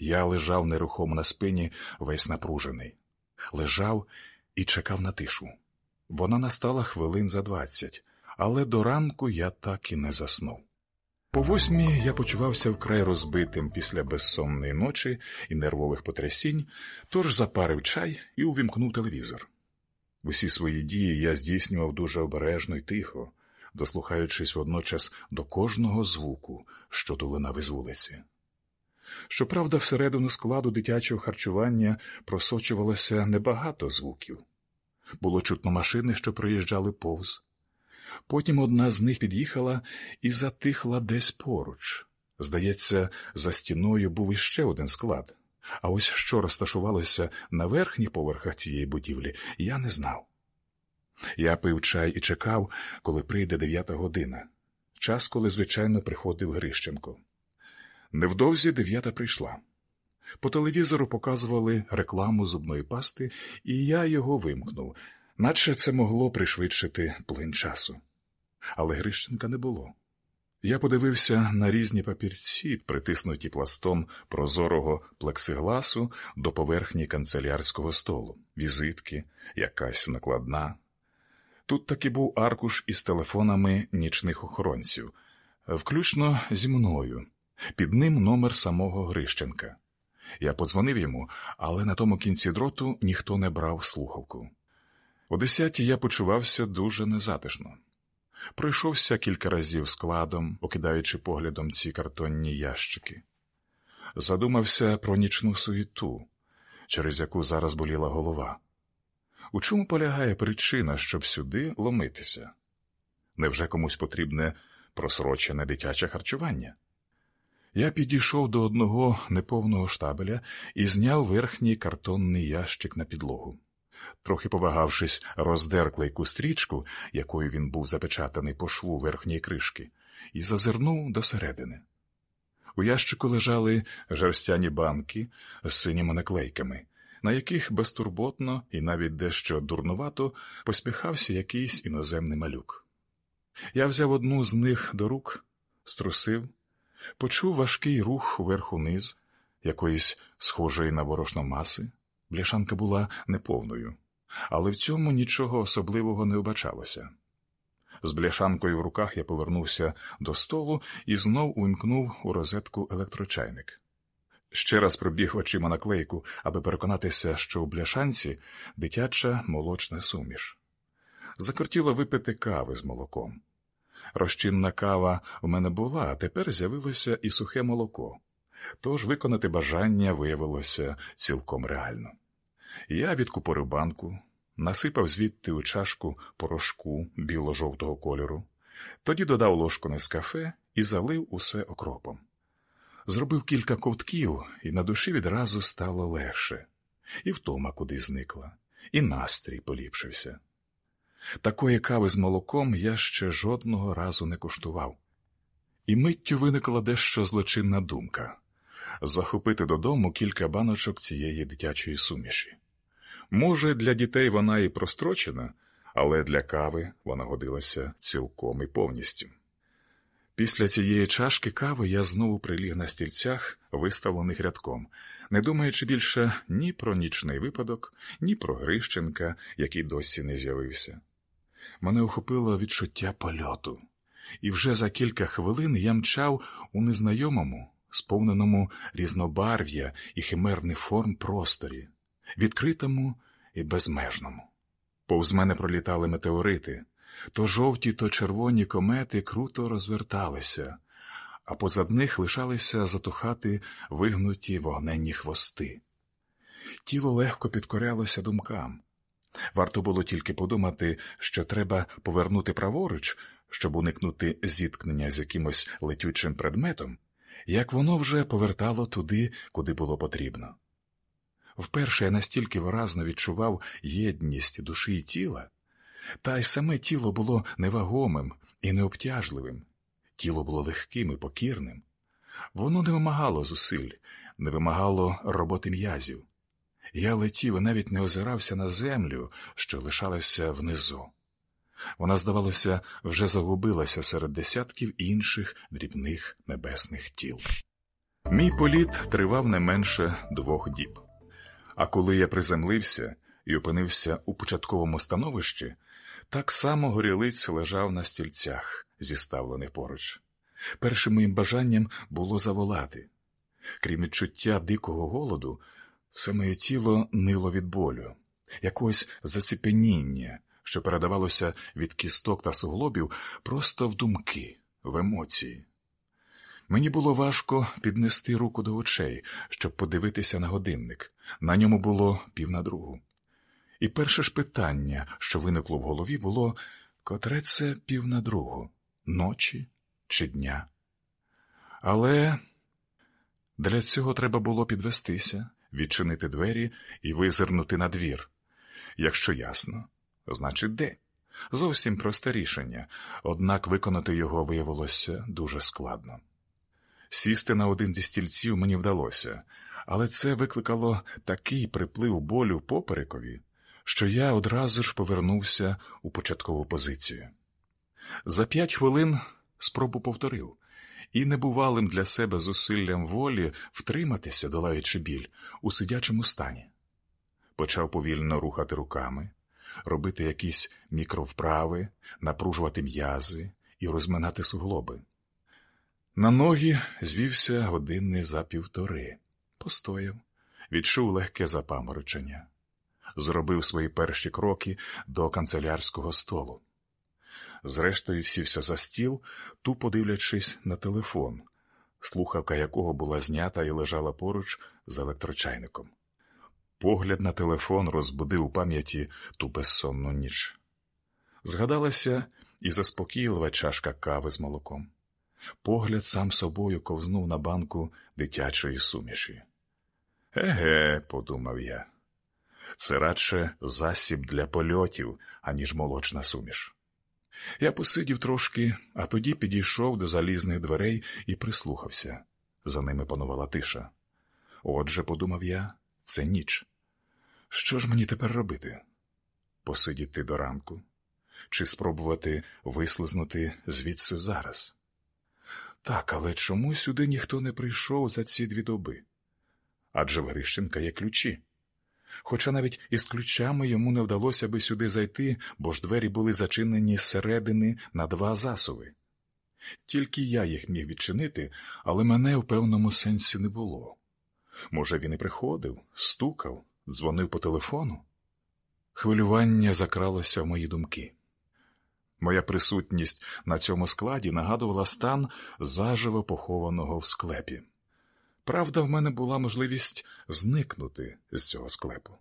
Я лежав нерухомо на спині, весь напружений, лежав і чекав на тишу. Вона настала хвилин за двадцять, але до ранку я так і не заснув. По восьмій я почувався вкрай розбитим після безсонної ночі і нервових потрясінь, тож запарив чай і увімкнув телевізор. Усі свої дії я здійснював дуже обережно й тихо, дослухаючись водночас до кожного звуку, що долинав із вулиці. Щоправда, всередину складу дитячого харчування просочувалося небагато звуків. Було чутно машини, що проїжджали повз. Потім одна з них під'їхала і затихла десь поруч. Здається, за стіною був іще один склад, а ось що розташувалося на верхніх поверхах цієї будівлі, я не знав. Я пив чай і чекав, коли прийде дев'ята година, час, коли, звичайно, приходив Грищенко. Невдовзі дев'ята прийшла. По телевізору показували рекламу зубної пасти, і я його вимкнув, наче це могло пришвидшити плин часу. Але Грищенка не було. Я подивився на різні папірці, притиснуті пластом прозорого плексигласу до поверхні канцелярського столу, візитки, якась накладна. Тут таки був аркуш із телефонами нічних охоронців, включно зі мною, під ним номер самого Грищенка. Я подзвонив йому, але на тому кінці дроту ніхто не брав слухавку. О десятій я почувався дуже незатишно. Пройшовся кілька разів складом, окидаючи поглядом ці картонні ящики. Задумався про нічну суєту, через яку зараз боліла голова. У чому полягає причина, щоб сюди ломитися? Невже комусь потрібне просрочене дитяче харчування? Я підійшов до одного неповного штабеля і зняв верхній картонний ящик на підлогу. Трохи повагавшись, роздер клейку стрічку, якою він був запечатаний по шву верхньої кришки, і зазирнув досередини. У ящику лежали жерстяні банки з синіми наклейками, на яких безтурботно і навіть дещо дурнувато поспіхався якийсь іноземний малюк. Я взяв одну з них до рук, струсив, почув важкий рух вверху низ, якоїсь схожої на борошно маси. Бляшанка була неповною, але в цьому нічого особливого не обачалося. З бляшанкою в руках я повернувся до столу і знов увімкнув у розетку електрочайник. Ще раз пробіг очима наклейку, аби переконатися, що у бляшанці дитяча молочна суміш. Закортіло випити кави з молоком. Розчинна кава в мене була, а тепер з'явилося і сухе молоко, тож виконати бажання виявилося цілком реально. Я відкупорив банку, насипав звідти у чашку порошку біло-жовтого кольору, тоді додав ложку нескафе і залив усе окропом. Зробив кілька ковтків, і на душі відразу стало легше, і втома куди зникла, і настрій поліпшився. Такої кави з молоком я ще жодного разу не куштував, і миттю виникла дещо злочинна думка захопити додому кілька баночок цієї дитячої суміші. Може, для дітей вона і прострочена, але для кави вона годилася цілком і повністю. Після цієї чашки кави я знову приліг на стільцях, виставлених рядком, не думаючи більше ні про нічний випадок, ні про Грищенка, який досі не з'явився. Мене охопило відчуття польоту, і вже за кілька хвилин я мчав у незнайомому, сповненому різнобарв'я і химерних форм просторі, відкритому і безмежному. Повз мене пролітали метеорити, то жовті, то червоні комети круто розверталися, а позад них лишалися затухати вигнуті вогненні хвости. Тіло легко підкорялося думкам. Варто було тільки подумати, що треба повернути праворуч, щоб уникнути зіткнення з якимось летючим предметом, як воно вже повертало туди, куди було потрібно. Вперше я настільки виразно відчував єдність душі і тіла, та й саме тіло було невагомим і необтяжливим, тіло було легким і покірним. Воно не вимагало зусиль, не вимагало роботи м'язів. Я летів і навіть не озирався на землю, що лишалася внизу. Вона, здавалося, вже загубилася серед десятків інших дрібних небесних тіл. Мій політ тривав не менше двох діб. А коли я приземлився і опинився у початковому становищі, так само горілиць лежав на стільцях, зіставлених поруч. Першим моїм бажанням було заволати. Крім відчуття дикого голоду, все моє тіло нило від болю, якогось заціпеніння, що передавалося від кісток та суглобів просто в думки, в емоції. Мені було важко піднести руку до очей, щоб подивитися на годинник. На ньому було пів на другу. І перше ж питання, що виникло в голові, було котре це пів на другу, ночі чи дня. Але для цього треба було підвестися, відчинити двері і визирнути на двір. Якщо ясно, значить де? Зовсім просте рішення, однак виконати його виявилося дуже складно. Сісти на один зі стільців мені вдалося, але це викликало такий приплив болю поперекові, що я одразу ж повернувся у початкову позицію. За п'ять хвилин спробу повторив, і небувалим для себе зусиллям волі втриматися, долаючи біль, у сидячому стані. Почав повільно рухати руками, робити якісь мікровправи, напружувати м'язи і розминати суглоби. На ноги звівся години за півтори, постояв, відчув легке запаморочення, зробив свої перші кроки до канцелярського столу. Зрештою, сівся за стіл, тупо дивлячись на телефон, слухавка якого була знята і лежала поруч з електрочайником. Погляд на телефон розбудив у пам'яті ту безсонну ніч. Згадалася і заспокійлива чашка кави з молоком. Погляд сам собою ковзнув на банку дитячої суміші. Еге, подумав я, це радше засіб для польотів, аніж молочна суміш. Я посидів трошки, а тоді підійшов до залізних дверей і прислухався. За ними панувала тиша. Отже, подумав я, це ніч. Що ж мені тепер робити? Посидіти до ранку? Чи спробувати вислизнути звідси зараз? Так, але чому сюди ніхто не прийшов за ці дві доби? Адже в Грищенка є ключі. Хоча навіть із ключами йому не вдалося би сюди зайти, бо ж двері були зачинені зсередини на два засови. Тільки я їх міг відчинити, але мене в певному сенсі не було. Може, він і приходив, стукав, дзвонив по телефону? Хвилювання закралося в мої думки. Моя присутність на цьому складі нагадувала стан заживо похованого в склепі. Правда, в мене була можливість зникнути з цього склепу.